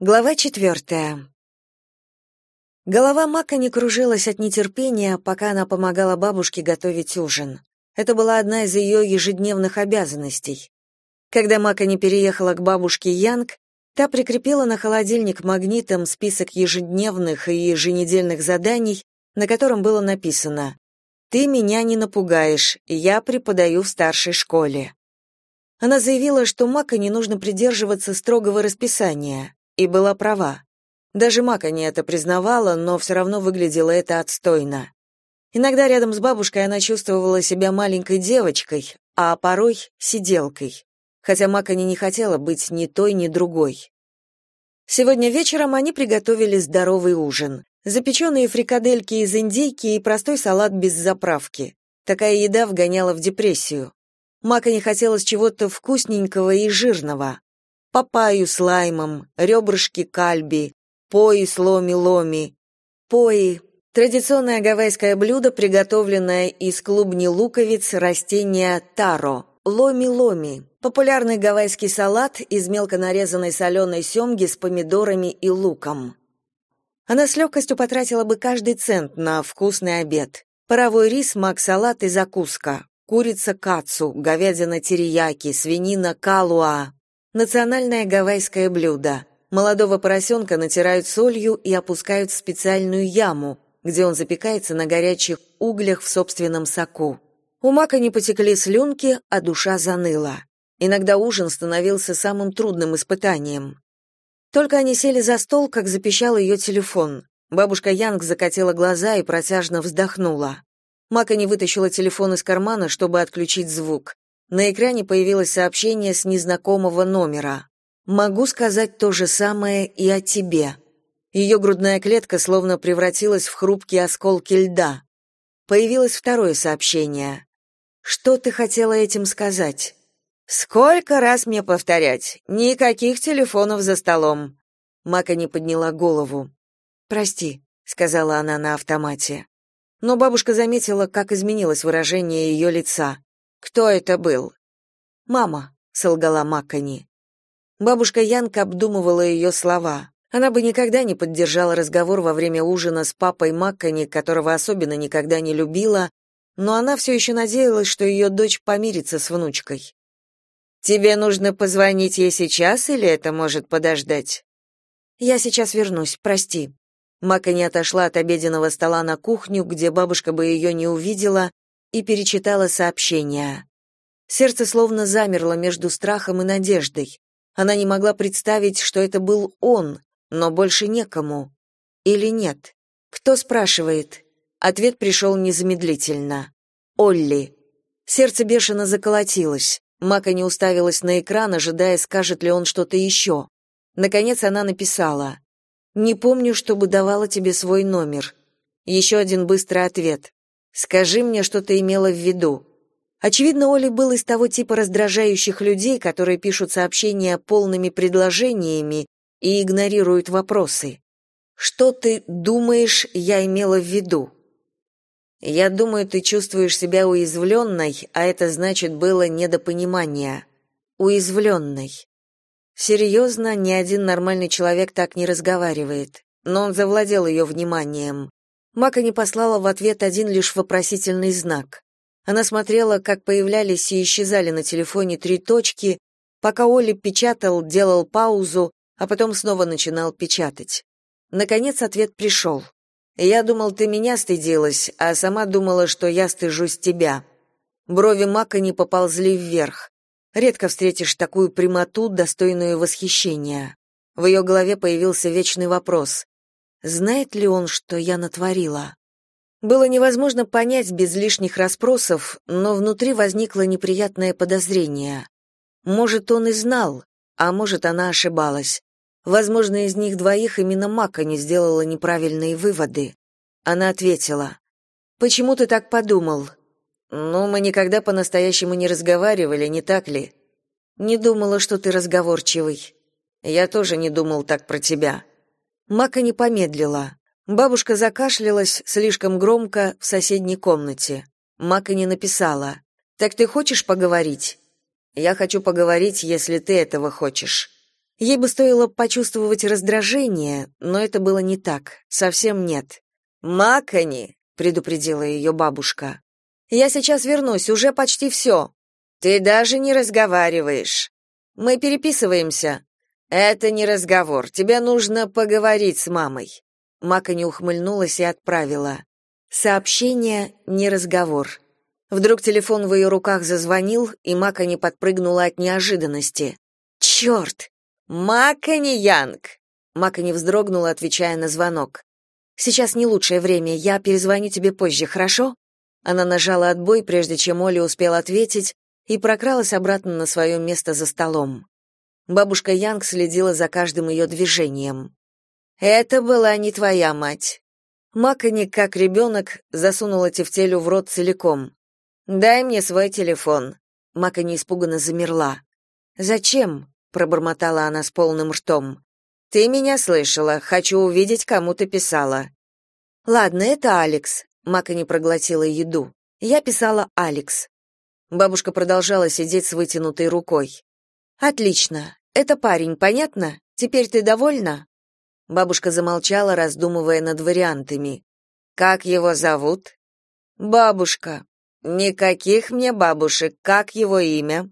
Глава четвертая. Голова Мака не кружилась от нетерпения, пока она помогала бабушке готовить ужин. Это была одна из ее ежедневных обязанностей. Когда Мака не переехала к бабушке Янг, та прикрепила на холодильник магнитом список ежедневных и еженедельных заданий, на котором было написано «Ты меня не напугаешь, я преподаю в старшей школе». Она заявила, что Мака не нужно придерживаться строгого расписания, и была права. Даже Мака не это признавала, но все равно выглядело это отстойно. Иногда рядом с бабушкой она чувствовала себя маленькой девочкой, а порой — сиделкой. Хотя Макани не хотела быть ни той, ни другой. Сегодня вечером они приготовили здоровый ужин. Запеченные фрикадельки из индейки и простой салат без заправки. Такая еда вгоняла в депрессию. Мака не хотелось чего-то вкусненького и жирного папаю с лаймом, ребрышки кальби, пои с ломи-ломи. Пои – традиционное гавайское блюдо, приготовленное из клубни луковиц растения таро. Ломи-ломи – популярный гавайский салат из мелко нарезанной соленой семги с помидорами и луком. Она с легкостью потратила бы каждый цент на вкусный обед. Паровой рис, мак-салат и закуска. Курица кацу, говядина терияки, свинина калуа, Национальное гавайское блюдо. Молодого поросенка натирают солью и опускают в специальную яму, где он запекается на горячих углях в собственном соку. У Мака не потекли слюнки, а душа заныла. Иногда ужин становился самым трудным испытанием. Только они сели за стол, как запищал ее телефон. Бабушка Янг закатила глаза и протяжно вздохнула. Мака не вытащила телефон из кармана, чтобы отключить звук. На экране появилось сообщение с незнакомого номера. «Могу сказать то же самое и о тебе». Ее грудная клетка словно превратилась в хрупкие осколки льда. Появилось второе сообщение. «Что ты хотела этим сказать?» «Сколько раз мне повторять? Никаких телефонов за столом!» Мака не подняла голову. «Прости», — сказала она на автомате. Но бабушка заметила, как изменилось выражение ее лица. Кто это был? Мама, солгала Маккани. Бабушка Янка обдумывала ее слова. Она бы никогда не поддержала разговор во время ужина с папой Маккани, которого особенно никогда не любила, но она все еще надеялась, что ее дочь помирится с внучкой. «Тебе нужно позвонить ей сейчас, или это может подождать?» «Я сейчас вернусь, прости». Мака не отошла от обеденного стола на кухню, где бабушка бы ее не увидела, и перечитала сообщение. Сердце словно замерло между страхом и надеждой. Она не могла представить, что это был он, но больше некому. Или нет? Кто спрашивает? Ответ пришел незамедлительно. Олли. Сердце бешено заколотилось. Мака не уставилась на экран, ожидая, скажет ли он что-то еще. Наконец она написала. «Не помню, чтобы давала тебе свой номер». Еще один быстрый ответ. Скажи мне, что ты имела в виду. Очевидно, Оли был из того типа раздражающих людей, которые пишут сообщения полными предложениями и игнорируют вопросы. Что ты думаешь, я имела в виду? Я думаю, ты чувствуешь себя уязвленной, а это значит было недопонимание. Уязвленной. Серьезно, ни один нормальный человек так не разговаривает, но он завладел ее вниманием. Мака не послала в ответ один лишь вопросительный знак. Она смотрела, как появлялись и исчезали на телефоне три точки, пока Оли печатал, делал паузу, а потом снова начинал печатать. Наконец ответ пришел. «Я думал, ты меня стыдилась, а сама думала, что я стыжусь тебя». Брови Мака не поползли вверх. Редко встретишь такую прямоту, достойную восхищения. В ее голове появился вечный вопрос. Знает ли он, что я натворила? Было невозможно понять без лишних расспросов, но внутри возникло неприятное подозрение. Может, он и знал, а может, она ошибалась. Возможно, из них двоих именно Мака не сделала неправильные выводы. Она ответила: "Почему ты так подумал?" "Ну, мы никогда по-настоящему не разговаривали, не так ли? Не думала, что ты разговорчивый. Я тоже не думал так про тебя. Мака не помедлила. Бабушка закашлялась слишком громко в соседней комнате. Мака не написала. «Так ты хочешь поговорить?» «Я хочу поговорить, если ты этого хочешь». Ей бы стоило почувствовать раздражение, но это было не так, совсем нет. «Макони!» — предупредила ее бабушка. «Я сейчас вернусь, уже почти все». «Ты даже не разговариваешь». «Мы переписываемся». «Это не разговор, тебе нужно поговорить с мамой». Макони ухмыльнулась и отправила. Сообщение, не разговор. Вдруг телефон в ее руках зазвонил, и Макони подпрыгнула от неожиданности. «Черт! Макони Янг!» Макони вздрогнула, отвечая на звонок. «Сейчас не лучшее время, я перезвоню тебе позже, хорошо?» Она нажала отбой, прежде чем Оля успел ответить, и прокралась обратно на свое место за столом. Бабушка Янг следила за каждым ее движением. «Это была не твоя мать». Макони, как ребенок, засунула тефтелю в рот целиком. «Дай мне свой телефон». Макони испуганно замерла. «Зачем?» — пробормотала она с полным ртом. «Ты меня слышала. Хочу увидеть, кому ты писала». «Ладно, это Алекс», — Макони проглотила еду. «Я писала Алекс». Бабушка продолжала сидеть с вытянутой рукой. «Отлично. Это парень, понятно? Теперь ты довольна?» Бабушка замолчала, раздумывая над вариантами. «Как его зовут?» «Бабушка», Никаких мне бабушек, как его имя?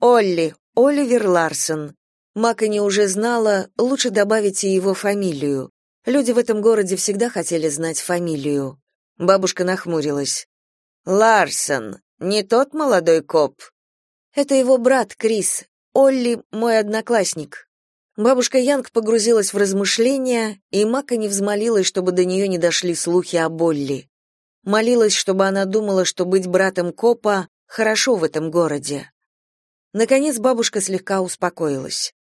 Олли, Оливер Ларсон. Макани уже знала, лучше добавить и его фамилию. Люди в этом городе всегда хотели знать фамилию. Бабушка нахмурилась. Ларсон, не тот молодой коп. Это его брат Крис. Олли мой одноклассник. Бабушка Янг погрузилась в размышления, и Макани взмолилась, чтобы до нее не дошли слухи о Олли молилась, чтобы она думала, что быть братом копа хорошо в этом городе. Наконец бабушка слегка успокоилась.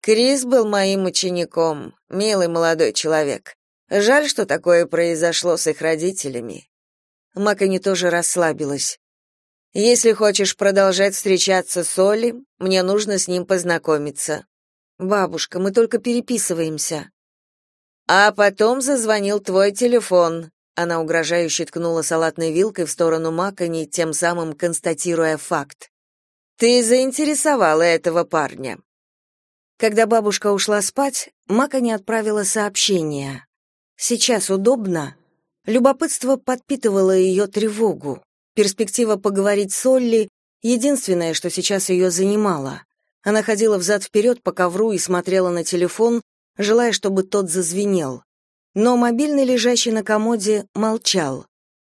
Крис был моим учеником, милый молодой человек. Жаль, что такое произошло с их родителями. Макани тоже расслабилась. Если хочешь продолжать встречаться с Олли, мне нужно с ним познакомиться. Бабушка, мы только переписываемся. А потом зазвонил твой телефон, она угрожающе ткнула салатной вилкой в сторону Макони, тем самым констатируя факт. «Ты заинтересовала этого парня». Когда бабушка ушла спать, Макони отправила сообщение. «Сейчас удобно?» Любопытство подпитывало ее тревогу. Перспектива поговорить с Олли — единственное, что сейчас ее занимало. Она ходила взад-вперед по ковру и смотрела на телефон, желая, чтобы тот зазвенел. Но мобильный, лежащий на комоде, молчал.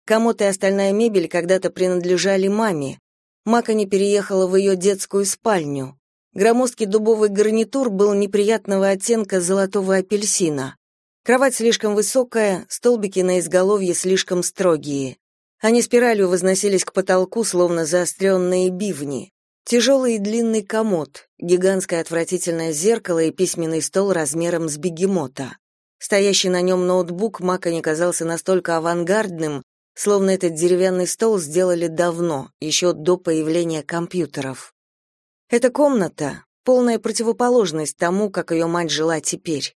Комод и остальная мебель когда-то принадлежали маме. Мака не переехала в ее детскую спальню. Громоздкий дубовый гарнитур был неприятного оттенка золотого апельсина. Кровать слишком высокая, столбики на изголовье слишком строгие. Они спиралью возносились к потолку, словно заостренные бивни. Тяжелый и длинный комод, гигантское отвратительное зеркало и письменный стол размером с бегемота. Стоящий на нем ноутбук Мака не казался настолько авангардным, словно этот деревянный стол сделали давно, еще до появления компьютеров. Эта комната — полная противоположность тому, как ее мать жила теперь.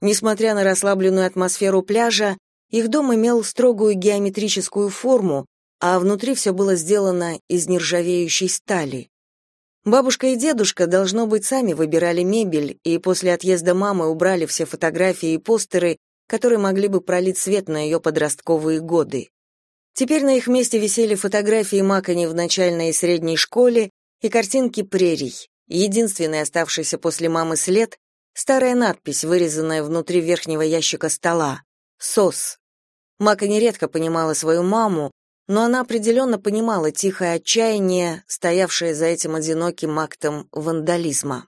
Несмотря на расслабленную атмосферу пляжа, их дом имел строгую геометрическую форму, а внутри все было сделано из нержавеющей стали. Бабушка и дедушка, должно быть, сами выбирали мебель, и после отъезда мамы убрали все фотографии и постеры, которые могли бы пролить свет на ее подростковые годы. Теперь на их месте висели фотографии Макони в начальной и средней школе и картинки прерий. Единственный оставшийся после мамы след — старая надпись, вырезанная внутри верхнего ящика стола. «СОС». Мака нередко понимала свою маму, но она определенно понимала тихое отчаяние, стоявшее за этим одиноким актом вандализма.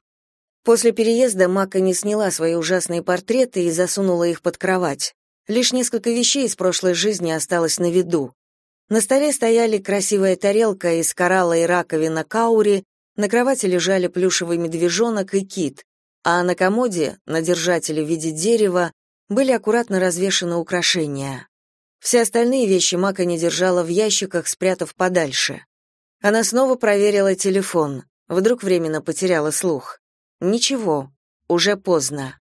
После переезда Мака не сняла свои ужасные портреты и засунула их под кровать. Лишь несколько вещей из прошлой жизни осталось на виду. На столе стояли красивая тарелка из коралла и раковина каури, на кровати лежали плюшевый медвежонок и кит, а на комоде, на держателе в виде дерева, были аккуратно развешаны украшения. Все остальные вещи Мака не держала в ящиках, спрятав подальше. Она снова проверила телефон. Вдруг временно потеряла слух. Ничего, уже поздно.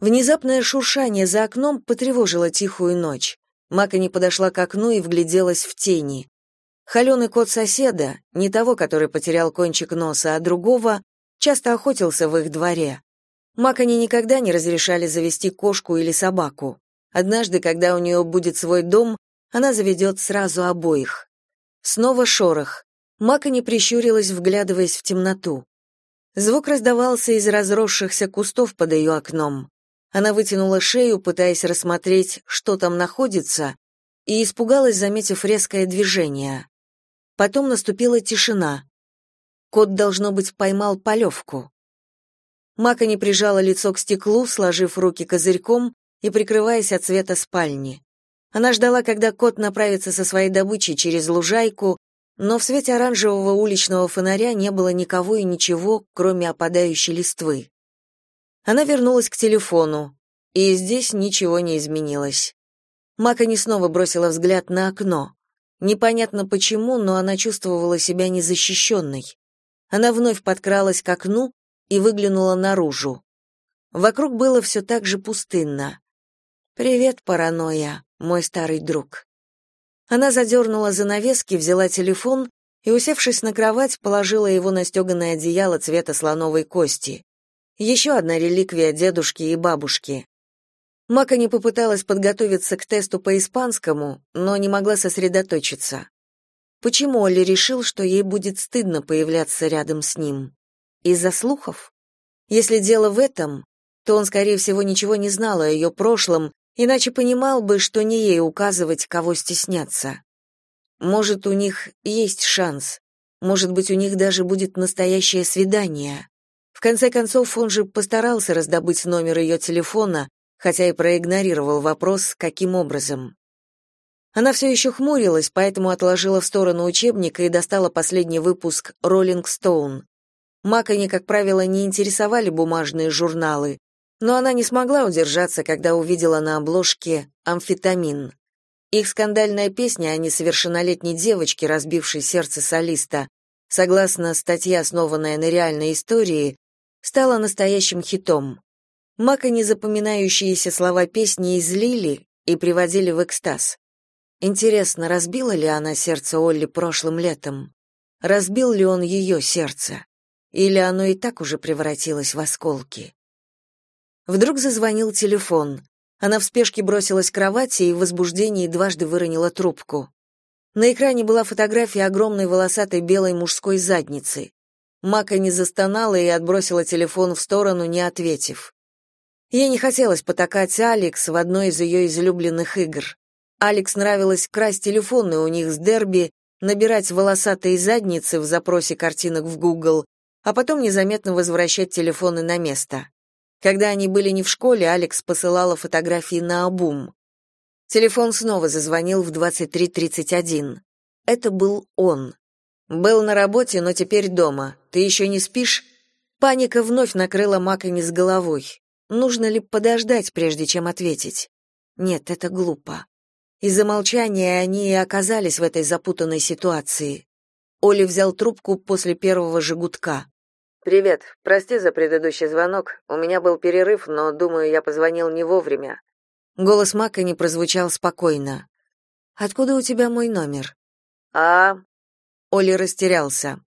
Внезапное шуршание за окном потревожило тихую ночь. Мака не подошла к окну и вгляделась в тени. Холеный кот соседа, не того, который потерял кончик носа, а другого, часто охотился в их дворе. Макони никогда не разрешали завести кошку или собаку. Однажды, когда у нее будет свой дом, она заведет сразу обоих. Снова шорох. Макони прищурилась, вглядываясь в темноту. Звук раздавался из разросшихся кустов под ее окном. Она вытянула шею, пытаясь рассмотреть, что там находится, и испугалась, заметив резкое движение. Потом наступила тишина. Кот, должно быть, поймал полевку. Мака не прижала лицо к стеклу, сложив руки козырьком и прикрываясь от света спальни. Она ждала, когда кот направится со своей добычей через лужайку, но в свете оранжевого уличного фонаря не было никого и ничего, кроме опадающей листвы. Она вернулась к телефону, и здесь ничего не изменилось. Мака не снова бросила взгляд на окно. Непонятно почему, но она чувствовала себя незащищенной. Она вновь подкралась к окну и выглянула наружу. Вокруг было все так же пустынно. «Привет, паранойя, мой старый друг». Она задернула занавески, взяла телефон и, усевшись на кровать, положила его на стеганое одеяло цвета слоновой кости. Еще одна реликвия дедушки и бабушки. Мака не попыталась подготовиться к тесту по испанскому, но не могла сосредоточиться. Почему Олли решил, что ей будет стыдно появляться рядом с ним? Из-за слухов? Если дело в этом, то он, скорее всего, ничего не знал о ее прошлом, иначе понимал бы, что не ей указывать, кого стесняться. Может, у них есть шанс. Может быть, у них даже будет настоящее свидание. В конце концов, он же постарался раздобыть номер ее телефона, хотя и проигнорировал вопрос, каким образом. Она все еще хмурилась, поэтому отложила в сторону учебника и достала последний выпуск «Роллинг Стоун». Макони, как правило, не интересовали бумажные журналы, но она не смогла удержаться, когда увидела на обложке «Амфетамин». Их скандальная песня о несовершеннолетней девочке, разбившей сердце солиста, согласно статье, основанной на реальной истории, стала настоящим хитом. Мака незапоминающиеся слова песни излили и приводили в экстаз. Интересно, разбила ли она сердце Олли прошлым летом? Разбил ли он ее сердце? Или оно и так уже превратилось в осколки? Вдруг зазвонил телефон. Она в спешке бросилась к кровати и в возбуждении дважды выронила трубку. На экране была фотография огромной волосатой белой мужской задницы. Мака не застонала и отбросила телефон в сторону, не ответив. Ей не хотелось потакать Алекс в одной из ее излюбленных игр. Алекс нравилось красть телефоны у них с Дерби, набирать волосатые задницы в запросе картинок в Google а потом незаметно возвращать телефоны на место. Когда они были не в школе, Алекс посылала фотографии на обум. Телефон снова зазвонил в 23.31. Это был он. Был на работе, но теперь дома. Ты еще не спишь? Паника вновь накрыла Макони с головой. Нужно ли подождать, прежде чем ответить? Нет, это глупо. Из-за молчания они и оказались в этой запутанной ситуации. Оли взял трубку после первого же гудка. Привет. Прости за предыдущий звонок. У меня был перерыв, но думаю, я позвонил не вовремя. Голос Мака не прозвучал спокойно. Откуда у тебя мой номер? А Оли растерялся.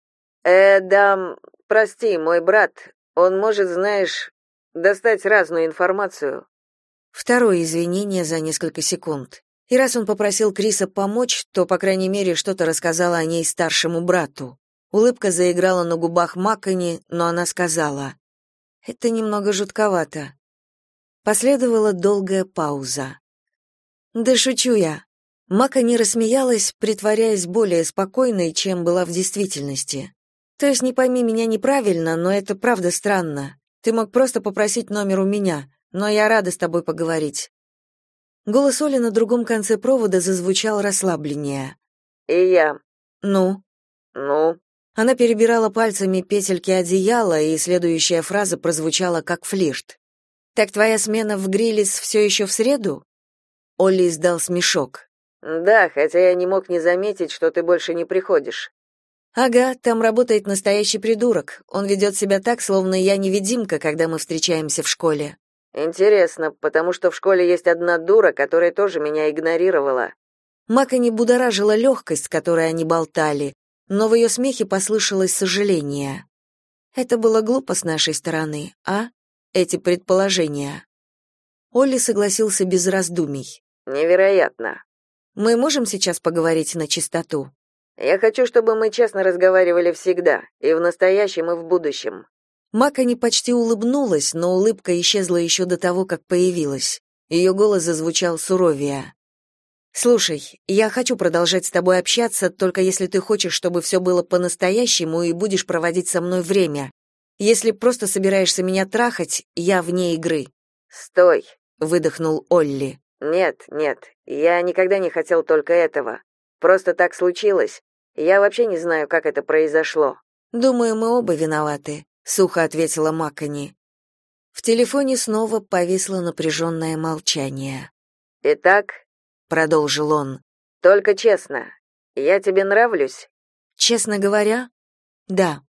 Э, да, прости, мой брат. Он может, знаешь, достать разную информацию. Второе извинение за несколько секунд. И раз он попросил Криса помочь, то, по крайней мере, что-то рассказала о ней старшему брату. Улыбка заиграла на губах Макони, но она сказала: "Это немного жутковато". Последовала долгая пауза. "Да шучу я". Макони рассмеялась, притворяясь более спокойной, чем была в действительности. То есть не пойми меня неправильно, но это правда странно. Ты мог просто попросить номер у меня, но я рада с тобой поговорить. Голос Оли на другом конце провода зазвучал расслабленнее. И я. Ну. Ну. Она перебирала пальцами петельки одеяла, и следующая фраза прозвучала как флирт. «Так твоя смена в Грилис все еще в среду?» Олли издал смешок. «Да, хотя я не мог не заметить, что ты больше не приходишь». «Ага, там работает настоящий придурок. Он ведет себя так, словно я невидимка, когда мы встречаемся в школе». «Интересно, потому что в школе есть одна дура, которая тоже меня игнорировала». Мака не будоражила легкость, с которой они болтали, но в ее смехе послышалось сожаление. Это было глупо с нашей стороны, а? Эти предположения. Олли согласился без раздумий. Невероятно. Мы можем сейчас поговорить на чистоту. Я хочу, чтобы мы честно разговаривали всегда, и в настоящем, и в будущем. Макани почти улыбнулась, но улыбка исчезла еще до того, как появилась. Ее голос зазвучал суровее. Слушай, я хочу продолжать с тобой общаться, только если ты хочешь, чтобы все было по-настоящему и будешь проводить со мной время. Если просто собираешься меня трахать, я вне игры. Стой, выдохнул Олли. Нет, нет. Я никогда не хотел только этого. Просто так случилось. Я вообще не знаю, как это произошло. Думаю, мы оба виноваты, сухо ответила Макани. В телефоне снова повисло напряженное молчание. Итак, продолжил он. Только честно, я тебе нравлюсь? Честно говоря? Да.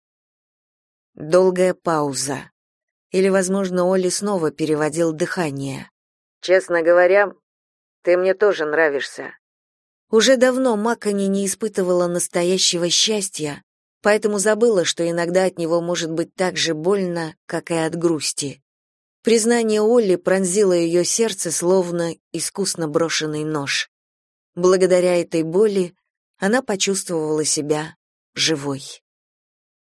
Долгая пауза. Или, возможно, Олли снова переводил дыхание. Честно говоря, ты мне тоже нравишься. Уже давно Макани не испытывала настоящего счастья, поэтому забыла, что иногда от него может быть так же больно, как и от грусти. Признание Олли пронзило ее сердце, словно искусно брошенный нож. Благодаря этой боли она почувствовала себя живой.